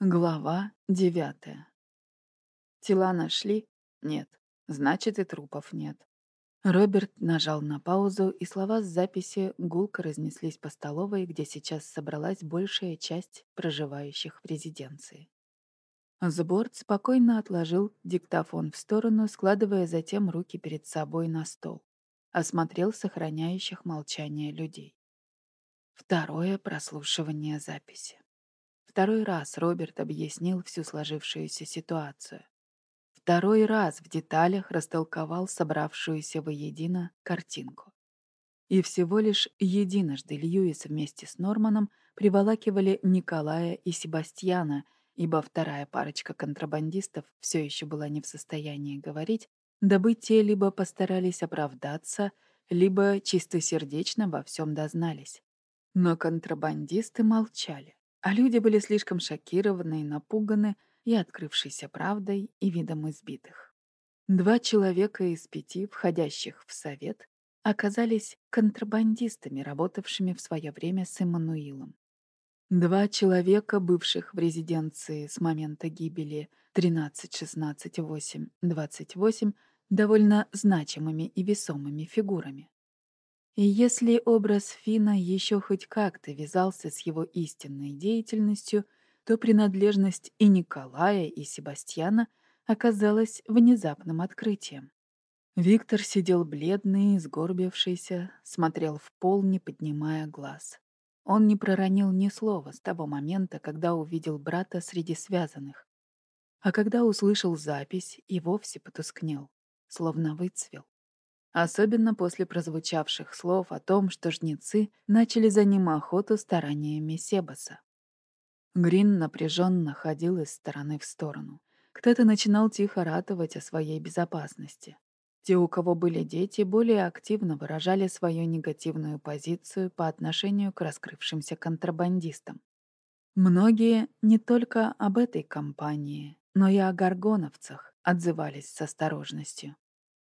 Глава девятая. Тела нашли? Нет. Значит, и трупов нет. Роберт нажал на паузу, и слова с записи гулко разнеслись по столовой, где сейчас собралась большая часть проживающих в резиденции. Сборд спокойно отложил диктофон в сторону, складывая затем руки перед собой на стол. Осмотрел сохраняющих молчание людей. Второе прослушивание записи. Второй раз Роберт объяснил всю сложившуюся ситуацию. Второй раз в деталях растолковал собравшуюся воедино картинку. И всего лишь единожды Льюис вместе с Норманом приволакивали Николая и Себастьяна, ибо вторая парочка контрабандистов все еще была не в состоянии говорить, дабы те либо постарались оправдаться, либо чистосердечно во всем дознались. Но контрабандисты молчали а люди были слишком шокированы и напуганы и открывшейся правдой, и видом избитых. Два человека из пяти, входящих в совет, оказались контрабандистами, работавшими в свое время с Эммануилом. Два человека, бывших в резиденции с момента гибели 13, 16, 8, 28, довольно значимыми и весомыми фигурами. И если образ Фина еще хоть как-то вязался с его истинной деятельностью, то принадлежность и Николая, и Себастьяна оказалась внезапным открытием. Виктор сидел бледный, сгорбившийся, смотрел в пол, не поднимая глаз. Он не проронил ни слова с того момента, когда увидел брата среди связанных. А когда услышал запись, и вовсе потускнел, словно выцвел. Особенно после прозвучавших слов о том, что жнецы начали за ним охоту стараниями Себаса. Грин напряженно ходил из стороны в сторону. Кто-то начинал тихо ратовать о своей безопасности. Те, у кого были дети, более активно выражали свою негативную позицию по отношению к раскрывшимся контрабандистам. Многие не только об этой компании, но и о горгоновцах отзывались с осторожностью.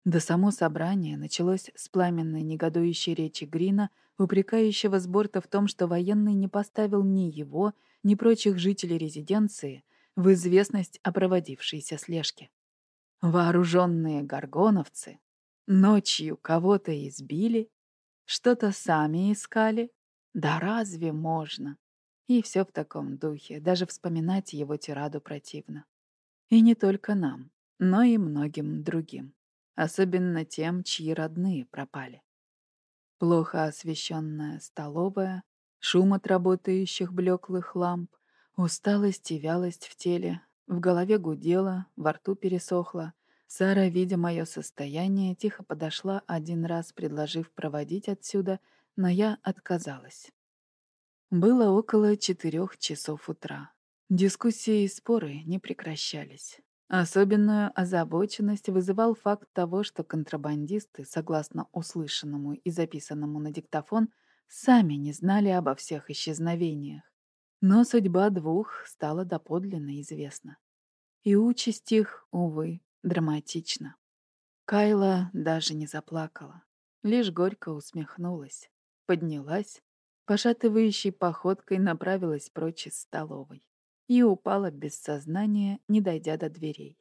До само собрание началось с пламенной негодующей речи Грина, упрекающего Сборта в том, что военный не поставил ни его, ни прочих жителей резиденции в известность о проводившейся слежке. Вооруженные горгоновцы ночью кого-то избили, что-то сами искали. Да разве можно? И все в таком духе, даже вспоминать его тираду противно. И не только нам, но и многим другим особенно тем, чьи родные пропали. Плохо освещенная столовая, шум от работающих блеклых ламп, усталость и вялость в теле, в голове гудела, во рту пересохло. Сара, видя мое состояние, тихо подошла один раз, предложив проводить отсюда, но я отказалась. Было около четырех часов утра. Дискуссии и споры не прекращались. Особенную озабоченность вызывал факт того, что контрабандисты, согласно услышанному и записанному на диктофон, сами не знали обо всех исчезновениях. Но судьба двух стала доподлинно известна. И участь их, увы, драматична. Кайла даже не заплакала, лишь горько усмехнулась, поднялась, пошатывающей походкой направилась прочь из столовой и упала без сознания, не дойдя до дверей.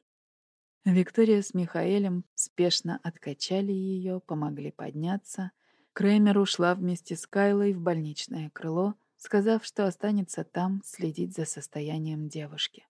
Виктория с Михаэлем спешно откачали ее, помогли подняться. Крэмер ушла вместе с Кайлой в больничное крыло, сказав, что останется там следить за состоянием девушки.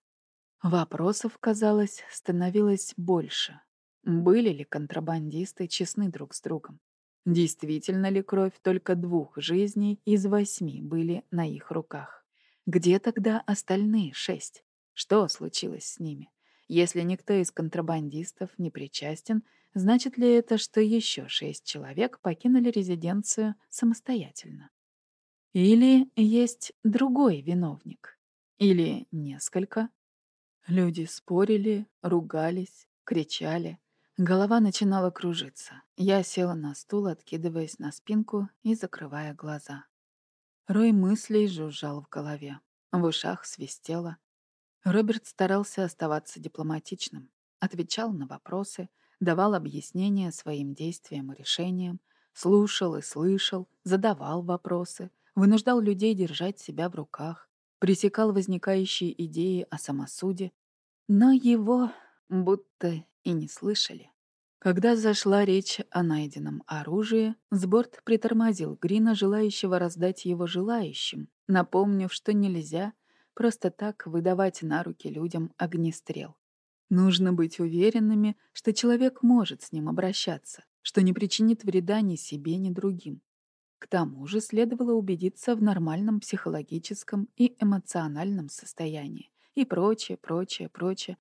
Вопросов, казалось, становилось больше. Были ли контрабандисты честны друг с другом? Действительно ли кровь только двух жизней из восьми были на их руках? Где тогда остальные шесть? Что случилось с ними? Если никто из контрабандистов не причастен, значит ли это, что еще шесть человек покинули резиденцию самостоятельно? Или есть другой виновник? Или несколько? Люди спорили, ругались, кричали. Голова начинала кружиться. Я села на стул, откидываясь на спинку и закрывая глаза. Рой мыслей жужжал в голове. В ушах свистело. Роберт старался оставаться дипломатичным, отвечал на вопросы, давал объяснения своим действиям и решениям, слушал и слышал, задавал вопросы, вынуждал людей держать себя в руках. пресекал возникающие идеи о самосуде, но его будто и не слышали. Когда зашла речь о найденном оружии, Сборд притормозил Грина, желающего раздать его желающим, напомнив, что нельзя просто так выдавать на руки людям огнестрел. Нужно быть уверенными, что человек может с ним обращаться, что не причинит вреда ни себе, ни другим. К тому же следовало убедиться в нормальном психологическом и эмоциональном состоянии и прочее, прочее, прочее.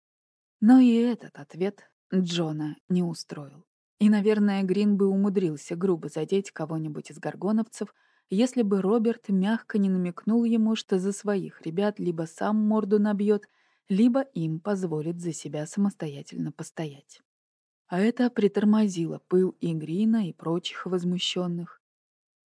Но и этот ответ Джона не устроил. И, наверное, Грин бы умудрился грубо задеть кого-нибудь из горгоновцев, если бы Роберт мягко не намекнул ему, что за своих ребят либо сам морду набьет, либо им позволит за себя самостоятельно постоять. А это притормозило пыл и Грина, и прочих возмущенных.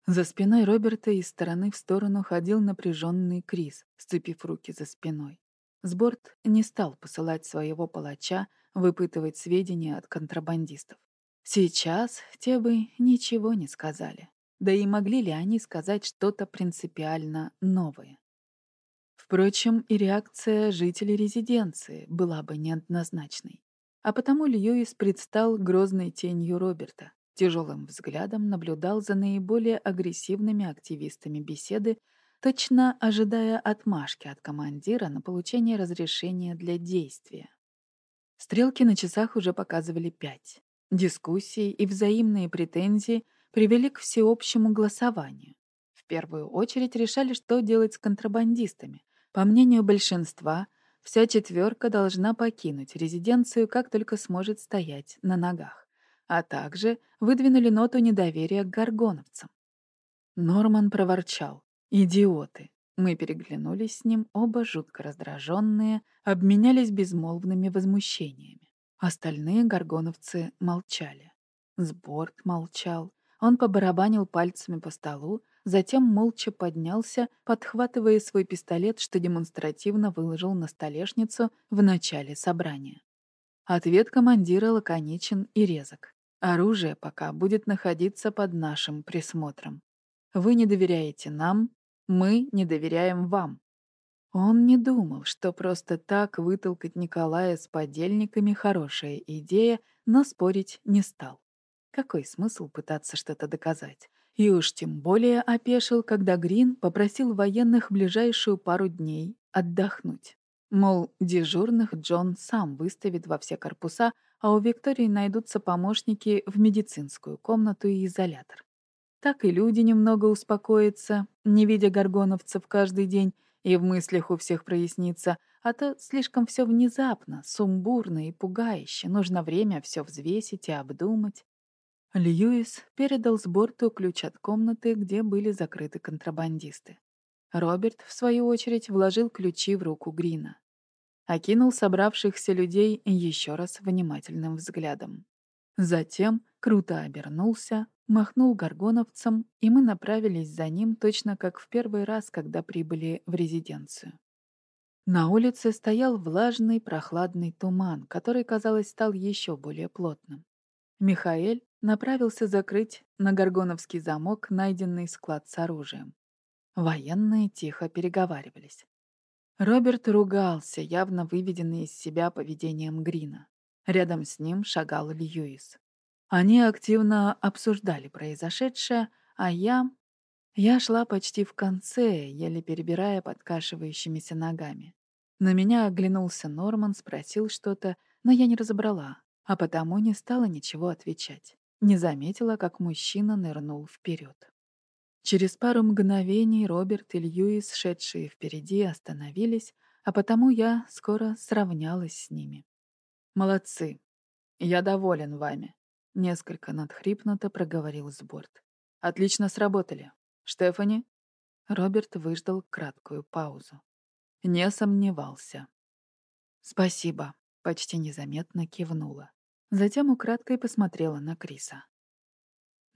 За спиной Роберта из стороны в сторону ходил напряженный Крис, сцепив руки за спиной. Сборд не стал посылать своего палача выпытывать сведения от контрабандистов. Сейчас те бы ничего не сказали. Да и могли ли они сказать что-то принципиально новое? Впрочем, и реакция жителей резиденции была бы неоднозначной. А потому Льюис предстал грозной тенью Роберта, тяжелым взглядом наблюдал за наиболее агрессивными активистами беседы, точно ожидая отмашки от командира на получение разрешения для действия. Стрелки на часах уже показывали пять. Дискуссии и взаимные претензии привели к всеобщему голосованию. В первую очередь решали, что делать с контрабандистами. По мнению большинства, вся четверка должна покинуть резиденцию, как только сможет стоять на ногах. А также выдвинули ноту недоверия к горгоновцам. Норман проворчал. «Идиоты! Мы переглянулись с ним, оба жутко раздраженные, обменялись безмолвными возмущениями. Остальные горгоновцы молчали. Сборд молчал. Он побарабанил пальцами по столу, затем молча поднялся, подхватывая свой пистолет, что демонстративно выложил на столешницу в начале собрания. Ответ командира лаконичен и резок. Оружие пока будет находиться под нашим присмотром. Вы не доверяете нам, мы не доверяем вам». Он не думал, что просто так вытолкать Николая с подельниками хорошая идея, но спорить не стал. Какой смысл пытаться что-то доказать? И уж тем более опешил, когда Грин попросил военных ближайшую пару дней отдохнуть. Мол, дежурных Джон сам выставит во все корпуса, а у Виктории найдутся помощники в медицинскую комнату и изолятор. Так и люди немного успокоятся, не видя горгоновцев каждый день, и в мыслях у всех прояснится, а то слишком все внезапно, сумбурно и пугающе, нужно время все взвесить и обдумать. Льюис передал с борту ключ от комнаты, где были закрыты контрабандисты. Роберт, в свою очередь, вложил ключи в руку Грина. Окинул собравшихся людей еще раз внимательным взглядом. Затем круто обернулся, махнул горгоновцам, и мы направились за ним точно как в первый раз, когда прибыли в резиденцию. На улице стоял влажный прохладный туман, который, казалось, стал еще более плотным. Михаэль направился закрыть на горгоновский замок найденный склад с оружием. Военные тихо переговаривались. Роберт ругался, явно выведенный из себя поведением Грина. Рядом с ним шагал Льюис. Они активно обсуждали произошедшее, а я... Я шла почти в конце, еле перебирая подкашивающимися ногами. На меня оглянулся Норман, спросил что-то, но я не разобрала, а потому не стала ничего отвечать. Не заметила, как мужчина нырнул вперед. Через пару мгновений Роберт и Льюис, шедшие впереди, остановились, а потому я скоро сравнялась с ними. «Молодцы. Я доволен вами», Несколько надхрипнуто проговорил Сборд. «Отлично сработали. Штефани?» Роберт выждал краткую паузу. Не сомневался. «Спасибо», — почти незаметно кивнула. Затем украдкой посмотрела на Криса.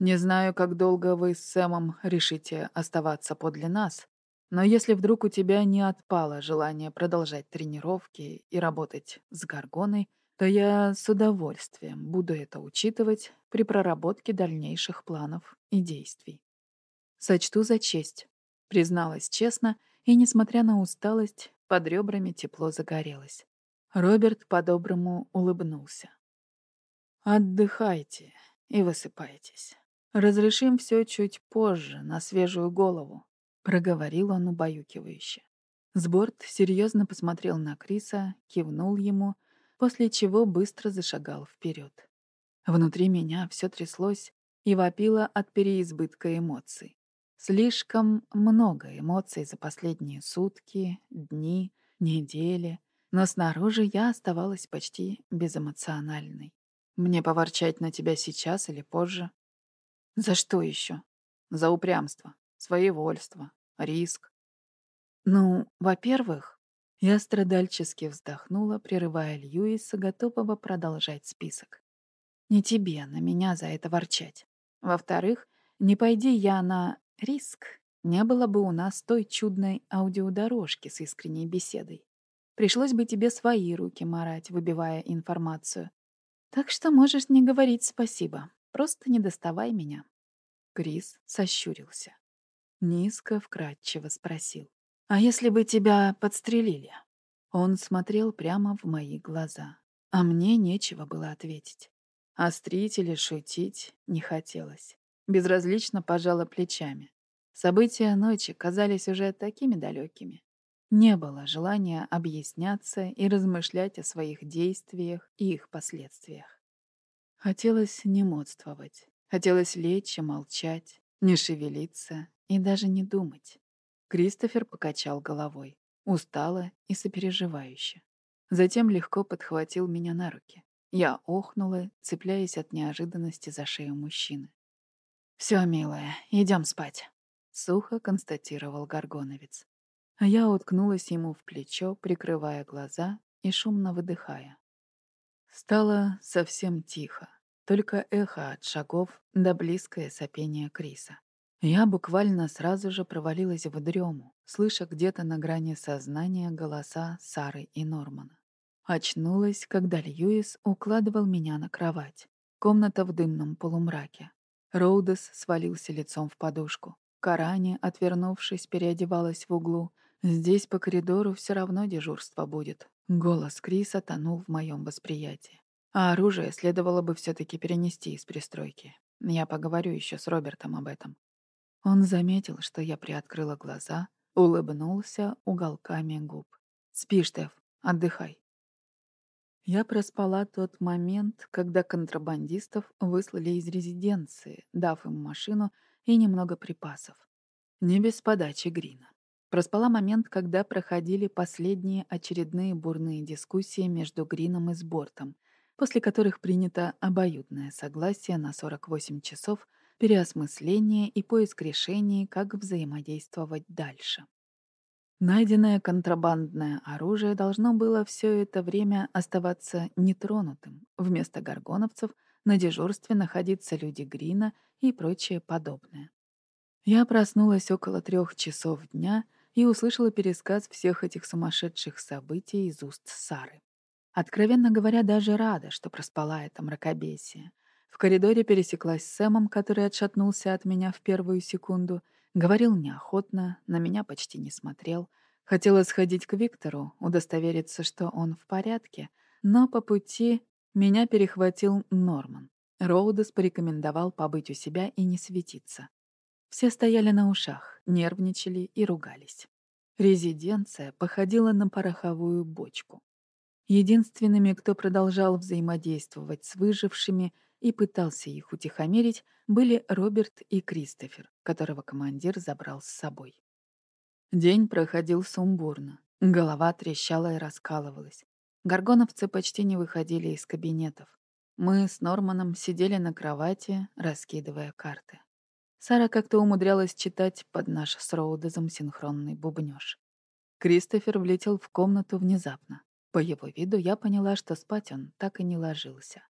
«Не знаю, как долго вы с Сэмом решите оставаться подле нас, но если вдруг у тебя не отпало желание продолжать тренировки и работать с Гаргоной, то я с удовольствием буду это учитывать при проработке дальнейших планов и действий. Сочту за честь, призналась честно и, несмотря на усталость, под ребрами тепло загорелось. Роберт по-доброму улыбнулся. «Отдыхайте и высыпайтесь. Разрешим все чуть позже, на свежую голову», — проговорил он убаюкивающе. Сборд серьезно посмотрел на Криса, кивнул ему, после чего быстро зашагал вперед. Внутри меня все тряслось и вопило от переизбытка эмоций. Слишком много эмоций за последние сутки, дни, недели, но снаружи я оставалась почти безэмоциональной. Мне поворчать на тебя сейчас или позже? За что еще? За упрямство, своевольство, риск. Ну, во-первых, я страдальчески вздохнула, прерывая Льюиса, готового продолжать список. Не тебе на меня за это ворчать. Во-вторых, не пойди я на риск, не было бы у нас той чудной аудиодорожки с искренней беседой. Пришлось бы тебе свои руки марать, выбивая информацию. Так что можешь не говорить спасибо. Просто не доставай меня. Крис сощурился. Низко, вкратчиво спросил. «А если бы тебя подстрелили?» Он смотрел прямо в мои глаза, а мне нечего было ответить. Острить или шутить не хотелось. Безразлично пожала плечами. События ночи казались уже такими далекими. Не было желания объясняться и размышлять о своих действиях и их последствиях. Хотелось не модствовать. Хотелось лечь и молчать, не шевелиться и даже не думать. Кристофер покачал головой, устало и сопереживающе. Затем легко подхватил меня на руки. Я охнула, цепляясь от неожиданности за шею мужчины. «Все, милая, идем спать», — сухо констатировал Горгоновец. А я уткнулась ему в плечо, прикрывая глаза и шумно выдыхая. Стало совсем тихо, только эхо от шагов да близкое сопение Криса. Я буквально сразу же провалилась в дрему, слыша где-то на грани сознания голоса Сары и Нормана. Очнулась, когда Льюис укладывал меня на кровать. Комната в дымном полумраке. Роудес свалился лицом в подушку. Карани, отвернувшись, переодевалась в углу. Здесь по коридору все равно дежурство будет. Голос Криса тонул в моем восприятии. А оружие следовало бы все таки перенести из пристройки. Я поговорю еще с Робертом об этом. Он заметил, что я приоткрыла глаза, улыбнулся уголками губ. «Спишь, Теф, отдыхай. Я проспала тот момент, когда контрабандистов выслали из резиденции, дав им машину и немного припасов. Не без подачи Грина. Проспала момент, когда проходили последние очередные бурные дискуссии между Грином и Сбортом, после которых принято обоюдное согласие на 48 часов переосмысления и поиск решений, как взаимодействовать дальше. Найденное контрабандное оружие должно было все это время оставаться нетронутым. Вместо горгоновцев на дежурстве находиться люди Грина и прочее подобное. Я проснулась около трех часов дня и услышала пересказ всех этих сумасшедших событий из уст Сары. Откровенно говоря, даже рада, что проспала это мракобесие. В коридоре пересеклась с Сэмом, который отшатнулся от меня в первую секунду — Говорил неохотно, на меня почти не смотрел. Хотела сходить к Виктору, удостовериться, что он в порядке, но по пути меня перехватил Норман. Роудес порекомендовал побыть у себя и не светиться. Все стояли на ушах, нервничали и ругались. Резиденция походила на пороховую бочку. Единственными, кто продолжал взаимодействовать с выжившими, и пытался их утихомирить, были Роберт и Кристофер, которого командир забрал с собой. День проходил сумбурно. Голова трещала и раскалывалась. Горгоновцы почти не выходили из кабинетов. Мы с Норманом сидели на кровати, раскидывая карты. Сара как-то умудрялась читать под наш с Роудезом синхронный бубнёж. Кристофер влетел в комнату внезапно. По его виду я поняла, что спать он так и не ложился.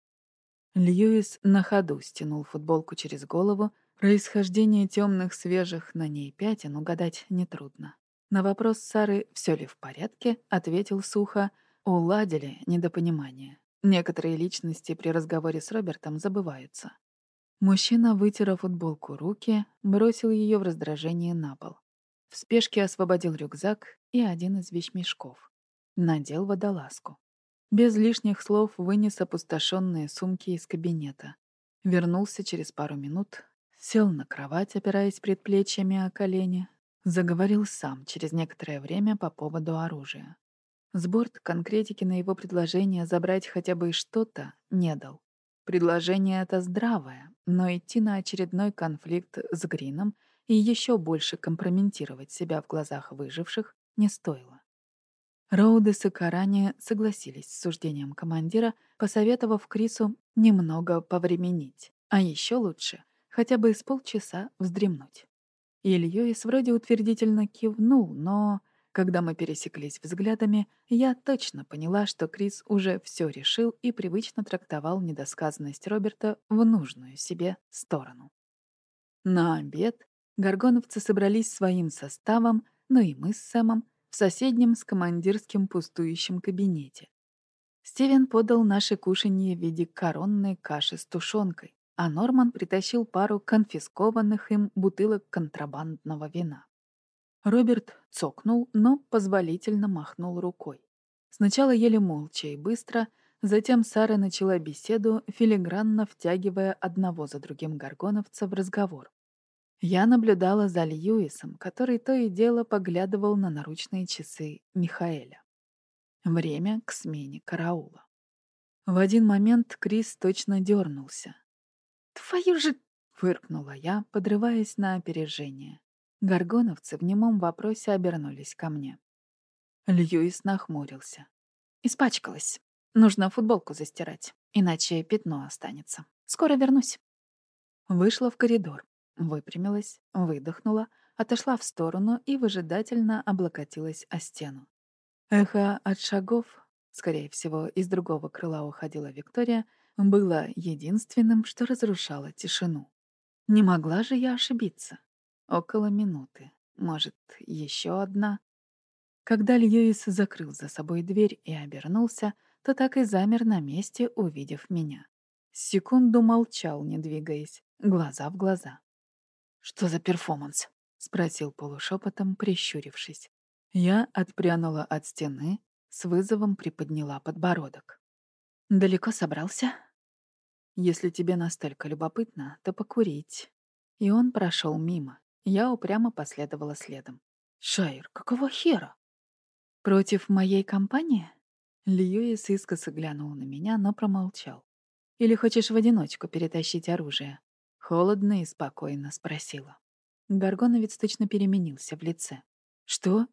Льюис на ходу стянул футболку через голову. Происхождение темных свежих на ней пятен угадать нетрудно. На вопрос Сары «все ли в порядке?» ответил сухо «уладили недопонимание». Некоторые личности при разговоре с Робертом забываются. Мужчина, вытер футболку руки, бросил ее в раздражение на пол. В спешке освободил рюкзак и один из вещмешков. Надел водолазку. Без лишних слов вынес опустошенные сумки из кабинета. Вернулся через пару минут, сел на кровать, опираясь предплечьями о колени, заговорил сам через некоторое время по поводу оружия. Сборд конкретики на его предложение забрать хотя бы что-то не дал. Предложение это здравое, но идти на очередной конфликт с Грином и еще больше компрометировать себя в глазах выживших не стоило. Роудес и Карани согласились с суждением командира, посоветовав Крису немного повременить, а еще лучше хотя бы с полчаса вздремнуть. И вроде утвердительно кивнул, но когда мы пересеклись взглядами, я точно поняла, что Крис уже все решил и привычно трактовал недосказанность Роберта в нужную себе сторону. На обед горгоновцы собрались своим составом, но и мы с Сэмом в соседнем с командирским пустующем кабинете. Стивен подал наше кушанье в виде коронной каши с тушенкой, а Норман притащил пару конфискованных им бутылок контрабандного вина. Роберт цокнул, но позволительно махнул рукой. Сначала ели молча и быстро, затем Сара начала беседу, филигранно втягивая одного за другим горгоновца в разговор. Я наблюдала за Льюисом, который то и дело поглядывал на наручные часы Михаэля. Время к смене караула. В один момент Крис точно дернулся. «Твою же...» — фыркнула я, подрываясь на опережение. Горгоновцы в немом вопросе обернулись ко мне. Льюис нахмурился. «Испачкалась. Нужно футболку застирать, иначе пятно останется. Скоро вернусь». Вышла в коридор. Выпрямилась, выдохнула, отошла в сторону и выжидательно облокотилась о стену. Эхо от шагов, скорее всего, из другого крыла уходила Виктория, было единственным, что разрушало тишину. Не могла же я ошибиться. Около минуты, может, еще одна. Когда Льюис закрыл за собой дверь и обернулся, то так и замер на месте, увидев меня. Секунду молчал, не двигаясь, глаза в глаза. «Что за перформанс?» — спросил полушепотом, прищурившись. Я отпрянула от стены, с вызовом приподняла подбородок. «Далеко собрался?» «Если тебе настолько любопытно, то покурить». И он прошел мимо. Я упрямо последовала следом. «Шайр, какого хера?» «Против моей компании?» Льюис искоса глянул на меня, но промолчал. «Или хочешь в одиночку перетащить оружие?» Холодно и спокойно спросила. Горгоновец точно переменился в лице. «Что?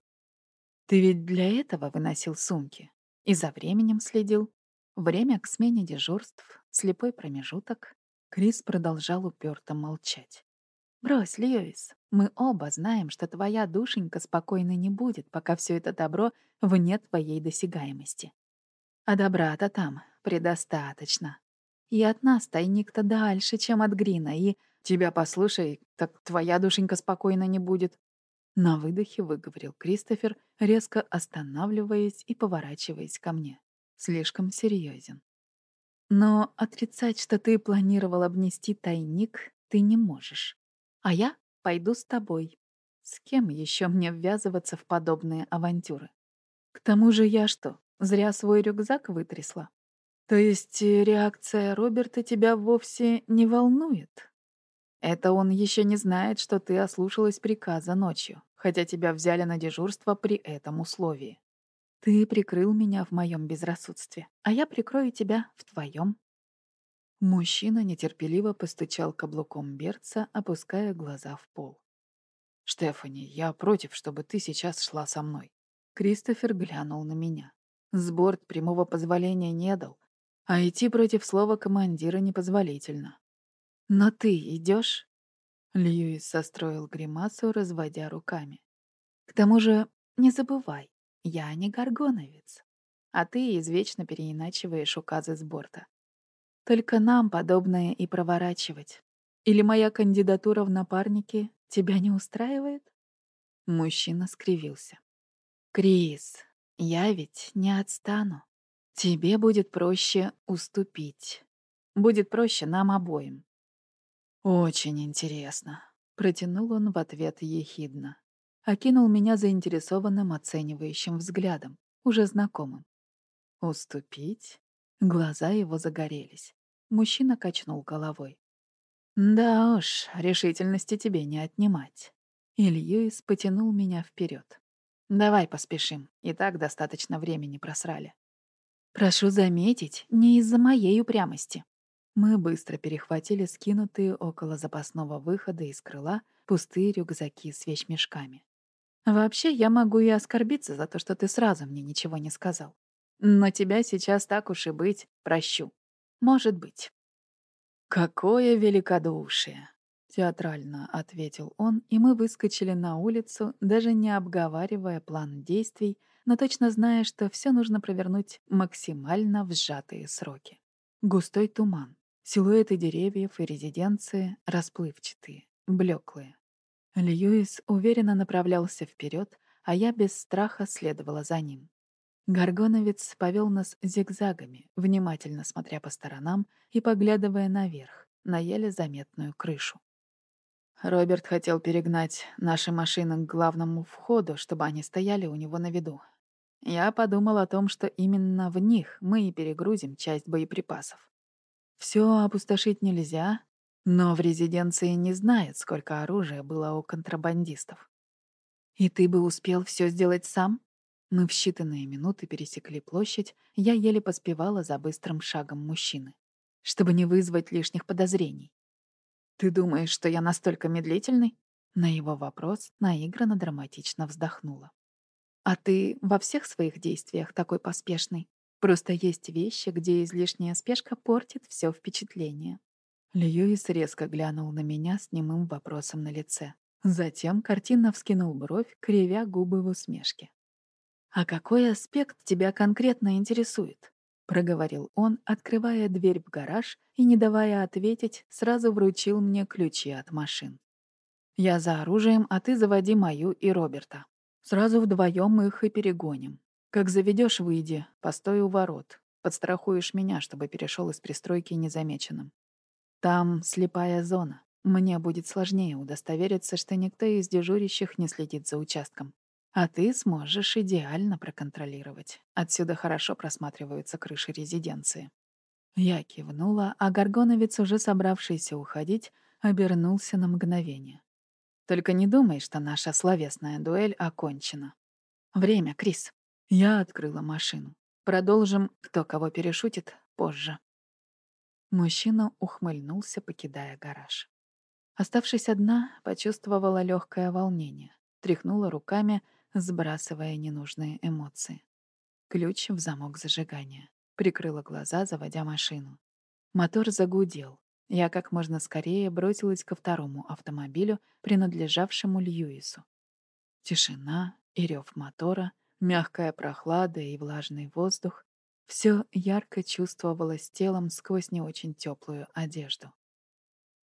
Ты ведь для этого выносил сумки? И за временем следил? Время к смене дежурств, слепой промежуток?» Крис продолжал уперто молчать. «Брось, Льюис, мы оба знаем, что твоя душенька спокойно не будет, пока все это добро вне твоей досягаемости. А добра-то там предостаточно. И от нас тайник-то дальше, чем от Грина, и... Тебя послушай, так твоя душенька спокойно не будет. На выдохе выговорил Кристофер, резко останавливаясь и поворачиваясь ко мне. Слишком серьезен. Но отрицать, что ты планировал обнести тайник, ты не можешь. А я пойду с тобой. С кем еще мне ввязываться в подобные авантюры? К тому же я что, зря свой рюкзак вытрясла? То есть э, реакция Роберта тебя вовсе не волнует? Это он еще не знает, что ты ослушалась приказа ночью, хотя тебя взяли на дежурство при этом условии. Ты прикрыл меня в моем безрассудстве, а я прикрою тебя в твоем. Мужчина нетерпеливо постучал каблуком берца, опуская глаза в пол. «Штефани, я против, чтобы ты сейчас шла со мной». Кристофер глянул на меня. Сборд прямого позволения не дал, а идти против слова командира непозволительно. «Но ты идешь? Льюис состроил гримасу, разводя руками. «К тому же, не забывай, я не горгоновец, а ты извечно переиначиваешь указы с борта. Только нам подобное и проворачивать. Или моя кандидатура в напарники тебя не устраивает?» Мужчина скривился. «Крис, я ведь не отстану. Тебе будет проще уступить. Будет проще нам обоим. Очень интересно, протянул он в ответ ехидно. окинул меня заинтересованным оценивающим взглядом, уже знакомым. «Уступить?» Глаза его загорелись. Мужчина качнул головой. «Да уж, решительности тебе не отнимать». И потянул меня вперед. «Давай поспешим, и так достаточно времени просрали». «Прошу заметить, не из-за моей упрямости». Мы быстро перехватили скинутые около запасного выхода из крыла пустые рюкзаки с вещмешками. «Вообще, я могу и оскорбиться за то, что ты сразу мне ничего не сказал. Но тебя сейчас так уж и быть прощу. Может быть». «Какое великодушие!» — театрально ответил он, и мы выскочили на улицу, даже не обговаривая план действий, но точно зная, что все нужно провернуть максимально в сжатые сроки. Густой туман, силуэты деревьев и резиденции расплывчатые, блеклые. Льюис уверенно направлялся вперед, а я без страха следовала за ним. Горгоновец повел нас зигзагами, внимательно смотря по сторонам и поглядывая наверх, на еле заметную крышу. Роберт хотел перегнать наши машины к главному входу, чтобы они стояли у него на виду. Я подумал о том, что именно в них мы и перегрузим часть боеприпасов. Все опустошить нельзя, но в резиденции не знают, сколько оружия было у контрабандистов. И ты бы успел все сделать сам? Мы в считанные минуты пересекли площадь, я еле поспевала за быстрым шагом мужчины, чтобы не вызвать лишних подозрений. «Ты думаешь, что я настолько медлительный?» На его вопрос наигранно драматично вздохнула. «А ты во всех своих действиях такой поспешный? Просто есть вещи, где излишняя спешка портит все впечатление». Льюис резко глянул на меня с немым вопросом на лице. Затем картинно вскинул бровь, кривя губы в усмешке. «А какой аспект тебя конкретно интересует?» — проговорил он, открывая дверь в гараж и, не давая ответить, сразу вручил мне ключи от машин. «Я за оружием, а ты заводи мою и Роберта. Сразу вдвоем их и перегоним. Как заведешь, выйди, постой у ворот. Подстрахуешь меня, чтобы перешел из пристройки незамеченным. Там слепая зона. Мне будет сложнее удостовериться, что никто из дежурящих не следит за участком. А ты сможешь идеально проконтролировать. Отсюда хорошо просматриваются крыши резиденции. Я кивнула, а Горгоновец, уже собравшийся уходить, обернулся на мгновение. Только не думай, что наша словесная дуэль окончена. Время, Крис. Я открыла машину. Продолжим, кто кого перешутит, позже. Мужчина ухмыльнулся, покидая гараж. Оставшись одна, почувствовала легкое волнение, тряхнула руками, сбрасывая ненужные эмоции. Ключ в замок зажигания. Прикрыла глаза, заводя машину. Мотор загудел. Я как можно скорее бросилась ко второму автомобилю, принадлежавшему Льюису. Тишина и рев мотора, мягкая прохлада и влажный воздух — все ярко чувствовалось телом сквозь не очень теплую одежду.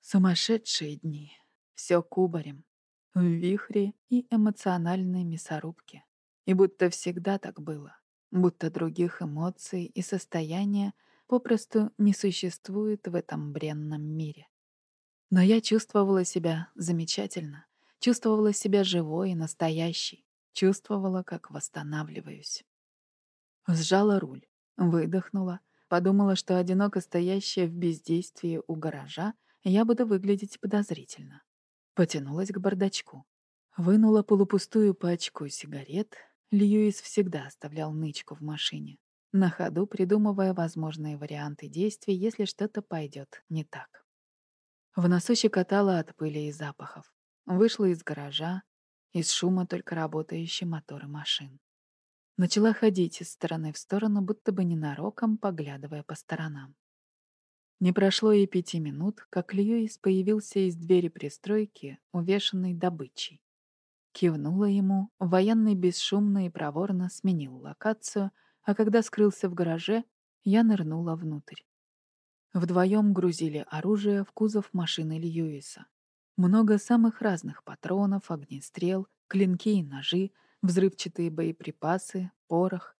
Сумасшедшие дни. Все кубарем в вихре и эмоциональной мясорубке. И будто всегда так было, будто других эмоций и состояния попросту не существует в этом бренном мире. Но я чувствовала себя замечательно, чувствовала себя живой и настоящей, чувствовала, как восстанавливаюсь. Сжала руль, выдохнула, подумала, что одиноко стоящая в бездействии у гаража я буду выглядеть подозрительно. Потянулась к бардачку. Вынула полупустую пачку сигарет. Льюис всегда оставлял нычку в машине, на ходу придумывая возможные варианты действий, если что-то пойдет не так. В носу щекотала от пыли и запахов. Вышла из гаража, из шума только работающий моторы машин. Начала ходить из стороны в сторону, будто бы ненароком, поглядывая по сторонам. Не прошло и пяти минут, как Льюис появился из двери пристройки, увешанной добычей. Кивнула ему, военный бесшумно и проворно сменил локацию, а когда скрылся в гараже, я нырнула внутрь. Вдвоем грузили оружие в кузов машины Льюиса. Много самых разных патронов, огнестрел, клинки и ножи, взрывчатые боеприпасы, порох.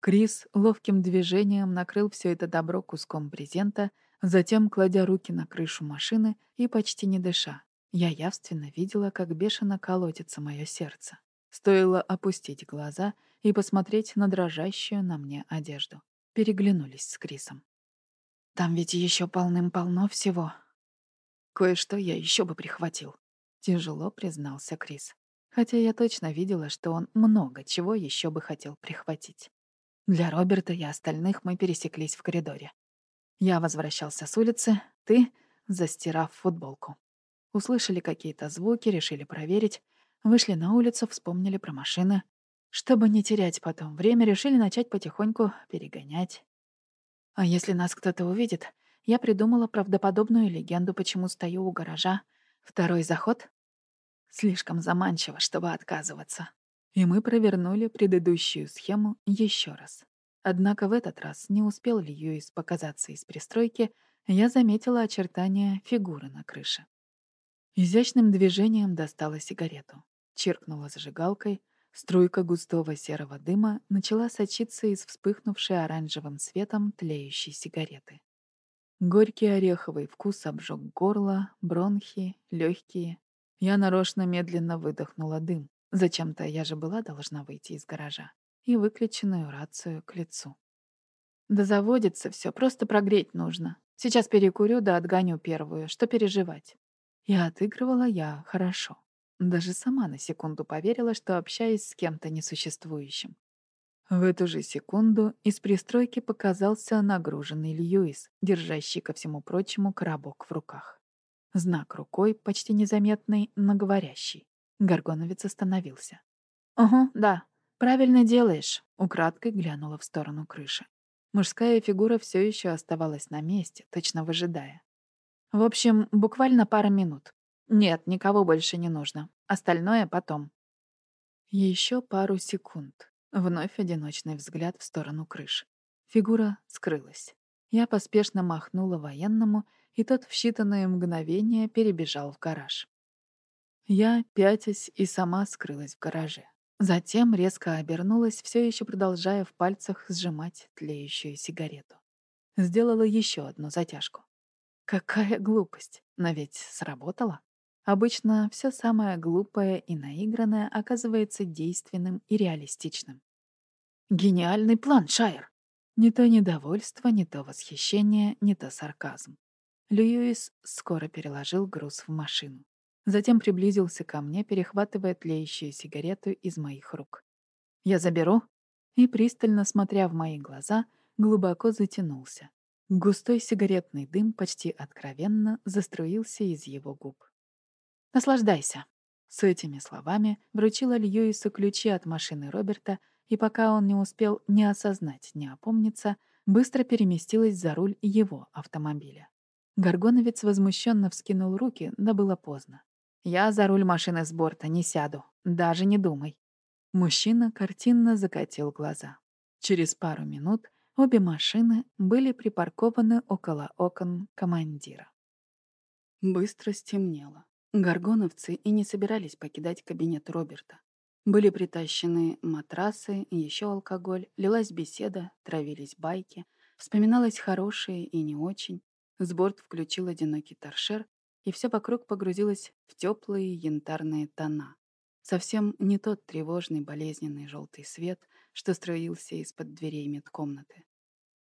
Крис ловким движением накрыл все это добро куском брезента — Затем, кладя руки на крышу машины и почти не дыша, я явственно видела, как бешено колотится мое сердце. Стоило опустить глаза и посмотреть на дрожащую на мне одежду. Переглянулись с Крисом. «Там ведь еще полным-полно всего. Кое-что я еще бы прихватил», — тяжело признался Крис. Хотя я точно видела, что он много чего еще бы хотел прихватить. Для Роберта и остальных мы пересеклись в коридоре. Я возвращался с улицы, ты, застирав футболку. Услышали какие-то звуки, решили проверить. Вышли на улицу, вспомнили про машины. Чтобы не терять потом время, решили начать потихоньку перегонять. А если нас кто-то увидит, я придумала правдоподобную легенду, почему стою у гаража. Второй заход слишком заманчиво, чтобы отказываться. И мы провернули предыдущую схему еще раз. Однако в этот раз не успел Льюис показаться из пристройки, я заметила очертания фигуры на крыше. Изящным движением достала сигарету, чиркнула зажигалкой, струйка густого серого дыма начала сочиться из вспыхнувшей оранжевым светом тлеющей сигареты. Горький ореховый вкус обжег горло, бронхи, легкие. Я нарочно медленно выдохнула дым. Зачем-то я же была должна выйти из гаража. И выключенную рацию к лицу. Да заводится все, просто прогреть нужно. Сейчас перекурю да отгоню первую, что переживать. И отыгрывала я хорошо. Даже сама на секунду поверила, что общаюсь с кем-то несуществующим. В эту же секунду из пристройки показался нагруженный Льюис, держащий ко всему прочему коробок в руках. Знак рукой, почти незаметный, но говорящий. Горгоновец остановился. «Угу, да, правильно делаешь», — украдкой глянула в сторону крыши. Мужская фигура все еще оставалась на месте, точно выжидая. В общем, буквально пара минут. Нет, никого больше не нужно. Остальное потом. Еще пару секунд. Вновь одиночный взгляд в сторону крыш. Фигура скрылась. Я поспешно махнула военному, и тот в считанные мгновения перебежал в гараж. Я, пятясь, и сама скрылась в гараже. Затем резко обернулась, все еще продолжая в пальцах сжимать тлеющую сигарету. Сделала еще одну затяжку. Какая глупость, но ведь сработало. Обычно все самое глупое и наигранное оказывается действенным и реалистичным. Гениальный план, Шайер! Не то недовольство, не то восхищение, не то сарказм. Льюис скоро переложил груз в машину. Затем приблизился ко мне, перехватывая тлеющую сигарету из моих рук. «Я заберу?» И, пристально смотря в мои глаза, глубоко затянулся. Густой сигаретный дым почти откровенно заструился из его губ. «Наслаждайся!» С этими словами вручила Льюису ключи от машины Роберта, и пока он не успел ни осознать, ни опомниться, быстро переместилась за руль его автомобиля. Горгоновец возмущенно вскинул руки, да было поздно. Я за руль машины с борта не сяду. Даже не думай. Мужчина картинно закатил глаза. Через пару минут обе машины были припаркованы около окон командира. Быстро стемнело. Горгоновцы и не собирались покидать кабинет Роберта. Были притащены матрасы, еще алкоголь, лилась беседа, травились байки, вспоминалось хорошее и не очень. С борт включил одинокий торшер, и все вокруг погрузилось в теплые янтарные тона. Совсем не тот тревожный болезненный желтый свет, что строился из-под дверей медкомнаты.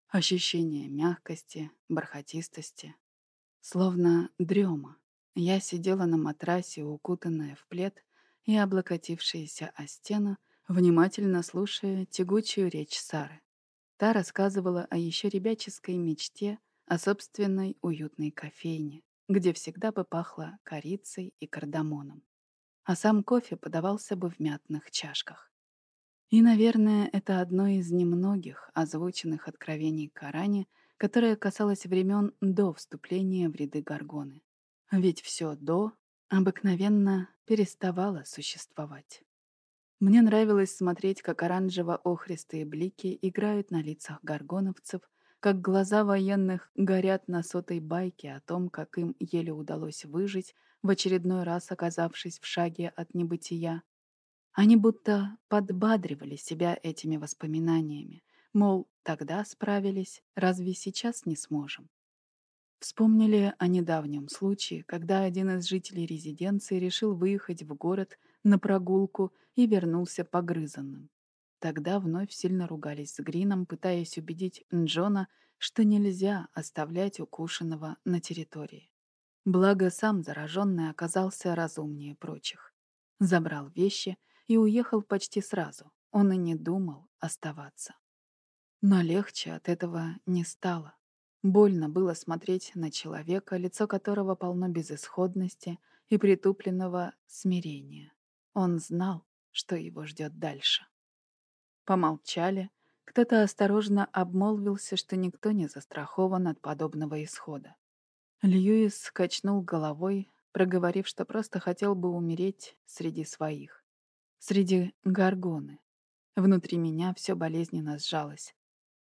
Ощущение мягкости, бархатистости. Словно дрема. Я сидела на матрасе, укутанная в плед и облокотившаяся о стену, внимательно слушая тягучую речь Сары. Та рассказывала о еще ребяческой мечте, о собственной уютной кофейне, где всегда бы пахло корицей и кардамоном. А сам кофе подавался бы в мятных чашках. И, наверное, это одно из немногих озвученных откровений Коране, которое касалось времен до вступления в ряды Гаргоны. Ведь все до обыкновенно переставало существовать. Мне нравилось смотреть, как оранжево-охристые блики играют на лицах горгоновцев, как глаза военных горят на сотой байке о том, как им еле удалось выжить, в очередной раз оказавшись в шаге от небытия. Они будто подбадривали себя этими воспоминаниями, мол, тогда справились, разве сейчас не сможем? Вспомнили о недавнем случае, когда один из жителей резиденции решил выехать в город на прогулку и вернулся погрызанным. Тогда вновь сильно ругались с Грином, пытаясь убедить Джона, что нельзя оставлять укушенного на территории. Благо сам зараженный оказался разумнее прочих. Забрал вещи и уехал почти сразу. Он и не думал оставаться. Но легче от этого не стало. Больно было смотреть на человека, лицо которого полно безысходности и притупленного смирения. Он знал, что его ждет дальше. Помолчали. Кто-то осторожно обмолвился, что никто не застрахован от подобного исхода. Льюис качнул головой, проговорив, что просто хотел бы умереть среди своих. Среди горгоны. Внутри меня все болезненно сжалось.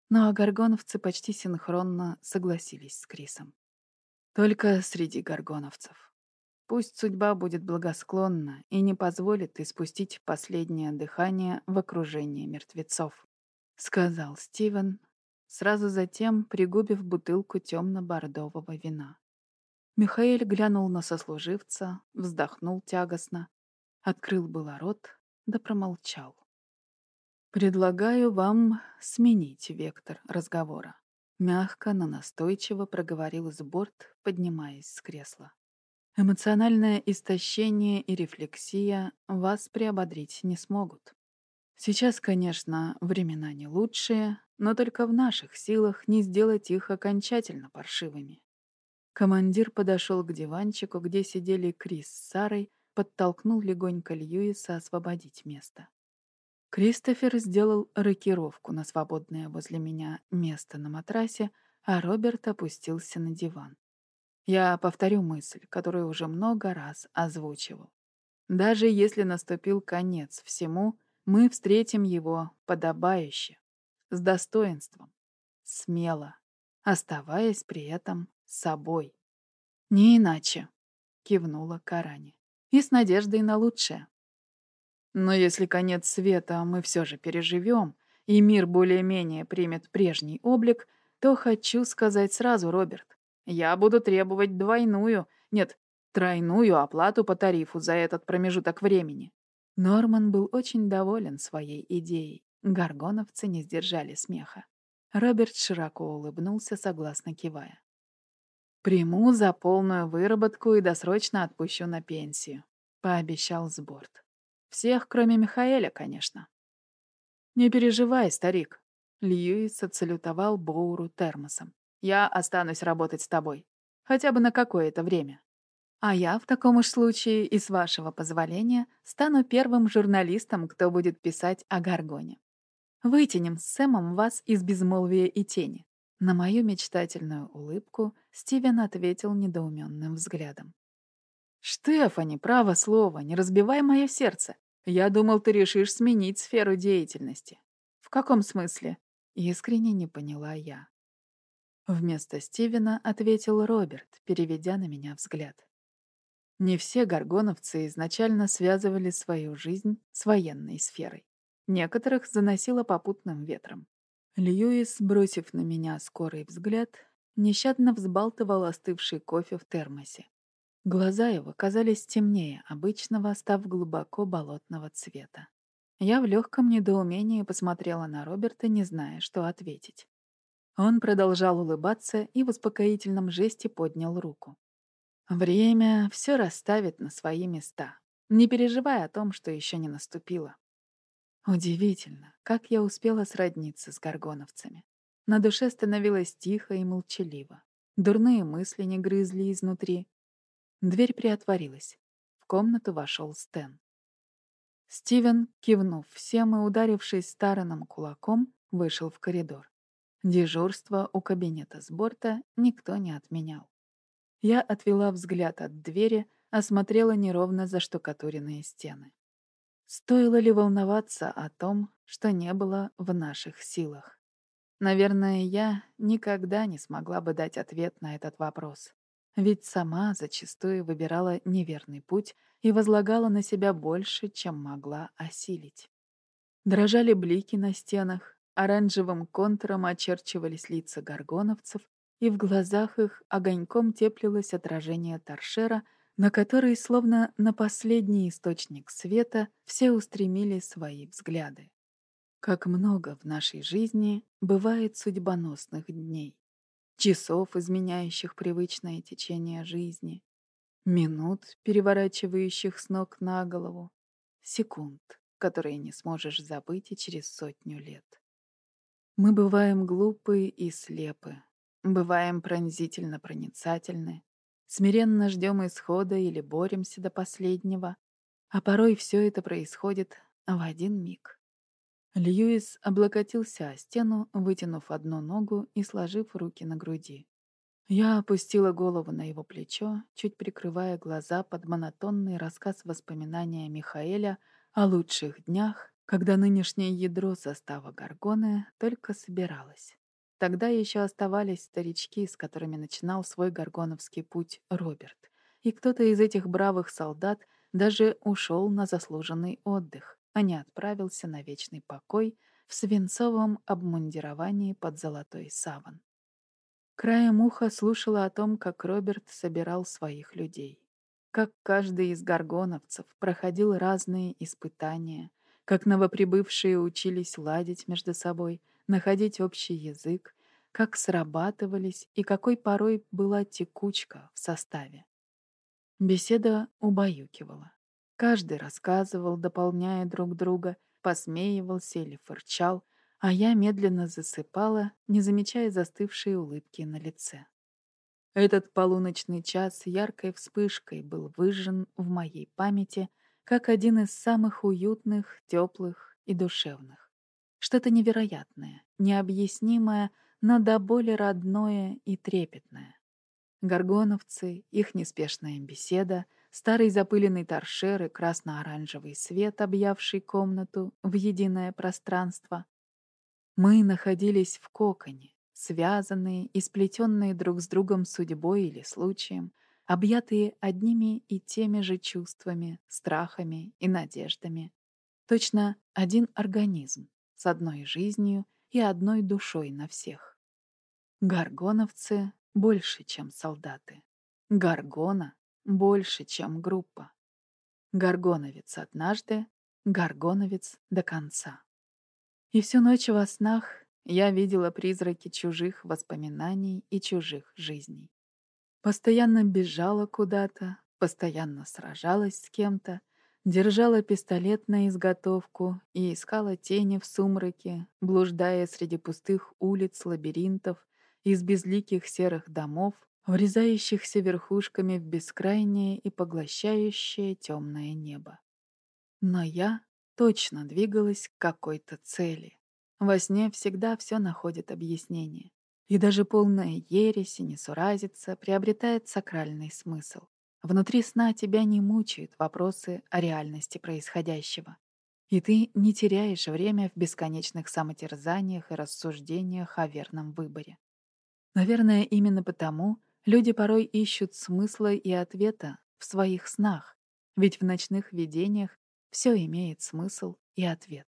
Но горгоновцы почти синхронно согласились с Крисом. Только среди горгоновцев. Пусть судьба будет благосклонна и не позволит испустить последнее дыхание в окружении мертвецов, сказал Стивен, сразу затем пригубив бутылку темно-бордового вина. Михаил глянул на сослуживца, вздохнул тягостно, открыл было рот, да промолчал. «Предлагаю вам сменить вектор разговора», — мягко, но настойчиво проговорил Сборд, поднимаясь с кресла. Эмоциональное истощение и рефлексия вас приободрить не смогут. Сейчас, конечно, времена не лучшие, но только в наших силах не сделать их окончательно паршивыми. Командир подошел к диванчику, где сидели Крис с Сарой, подтолкнул легонько Льюиса освободить место. Кристофер сделал рокировку на свободное возле меня место на матрасе, а Роберт опустился на диван. Я повторю мысль, которую уже много раз озвучивал. Даже если наступил конец всему, мы встретим его подобающе, с достоинством, смело, оставаясь при этом собой. «Не иначе», — кивнула Карани, — «и с надеждой на лучшее». Но если конец света мы все же переживем, и мир более-менее примет прежний облик, то хочу сказать сразу, Роберт, я буду требовать двойную, нет, тройную оплату по тарифу за этот промежуток времени. Норман был очень доволен своей идеей. Гаргоновцы не сдержали смеха. Роберт широко улыбнулся, согласно кивая. «Приму за полную выработку и досрочно отпущу на пенсию», — пообещал Сборд. «Всех, кроме Михаэля, конечно». «Не переживай, старик», — Льюис отсалютовал Боуру термосом. Я останусь работать с тобой. Хотя бы на какое-то время. А я в таком уж случае, и с вашего позволения, стану первым журналистом, кто будет писать о Гаргоне. Вытянем с Сэмом вас из безмолвия и тени. На мою мечтательную улыбку Стивен ответил недоуменным взглядом. «Штефани, право слово, не разбивай мое сердце. Я думал, ты решишь сменить сферу деятельности». «В каком смысле?» Искренне не поняла я. Вместо Стивена ответил Роберт, переведя на меня взгляд. Не все горгоновцы изначально связывали свою жизнь с военной сферой. Некоторых заносило попутным ветром. Льюис, бросив на меня скорый взгляд, нещадно взбалтывал остывший кофе в термосе. Глаза его казались темнее обычного, став глубоко болотного цвета. Я в легком недоумении посмотрела на Роберта, не зная, что ответить. Он продолжал улыбаться и в успокоительном жесте поднял руку. Время все расставит на свои места, не переживая о том, что еще не наступило. Удивительно, как я успела сродниться с горгоновцами. На душе становилось тихо и молчаливо. Дурные мысли не грызли изнутри. Дверь приотворилась. В комнату вошел Стэн. Стивен, кивнув всем и ударившись старым кулаком, вышел в коридор. Дежурство у кабинета с борта никто не отменял. Я отвела взгляд от двери, осмотрела неровно заштукатуренные стены. Стоило ли волноваться о том, что не было в наших силах? Наверное, я никогда не смогла бы дать ответ на этот вопрос. Ведь сама зачастую выбирала неверный путь и возлагала на себя больше, чем могла осилить. Дрожали блики на стенах, Оранжевым контуром очерчивались лица горгоновцев, и в глазах их огоньком теплилось отражение торшера, на который, словно на последний источник света, все устремили свои взгляды. Как много в нашей жизни бывает судьбоносных дней, часов, изменяющих привычное течение жизни, минут, переворачивающих с ног на голову, секунд, которые не сможешь забыть и через сотню лет. Мы бываем глупы и слепы, бываем пронзительно проницательны, смиренно ждем исхода или боремся до последнего, а порой все это происходит в один миг. Льюис облокотился о стену, вытянув одну ногу и сложив руки на груди. Я опустила голову на его плечо, чуть прикрывая глаза под монотонный рассказ воспоминания Михаэля о лучших днях, когда нынешнее ядро состава Гаргоны только собиралось. Тогда еще оставались старички, с которыми начинал свой гаргоновский путь Роберт. И кто-то из этих бравых солдат даже ушел на заслуженный отдых, а не отправился на вечный покой в свинцовом обмундировании под золотой саван. Краем уха слушала о том, как Роберт собирал своих людей. Как каждый из горгоновцев проходил разные испытания, как новоприбывшие учились ладить между собой, находить общий язык, как срабатывались и какой порой была текучка в составе. Беседа убаюкивала. Каждый рассказывал, дополняя друг друга, посмеивался или фырчал — а я медленно засыпала, не замечая застывшей улыбки на лице. Этот полуночный час яркой вспышкой был выжжен в моей памяти как один из самых уютных, теплых и душевных. Что-то невероятное, необъяснимое, но до боли родное и трепетное. Горгоновцы, их неспешная беседа, старый запыленный торшер и красно-оранжевый свет, объявший комнату в единое пространство, мы находились в коконе, связанные и сплетенные друг с другом судьбой или случаем, объятые одними и теми же чувствами, страхами и надеждами. Точно один организм с одной жизнью и одной душой на всех. Гаргоновцы больше, чем солдаты. Гаргона больше, чем группа. Гаргоновец однажды, гаргоновец до конца. И всю ночь во снах я видела призраки чужих воспоминаний и чужих жизней. Постоянно бежала куда-то, постоянно сражалась с кем-то, держала пистолет на изготовку и искала тени в сумраке, блуждая среди пустых улиц, лабиринтов, из безликих серых домов, врезающихся верхушками в бескрайнее и поглощающее темное небо. Но я точно двигалась к какой-то цели. Во сне всегда все находит объяснение. И даже полная ересь и несуразица приобретает сакральный смысл. Внутри сна тебя не мучают вопросы о реальности происходящего. И ты не теряешь время в бесконечных самотерзаниях и рассуждениях о верном выборе. Наверное, именно потому люди порой ищут смысла и ответа в своих снах, ведь в ночных видениях все имеет смысл и ответ.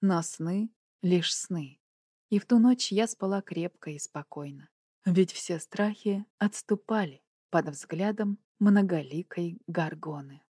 Но сны — лишь сны. И в ту ночь я спала крепко и спокойно. Ведь все страхи отступали под взглядом многоликой горгоны.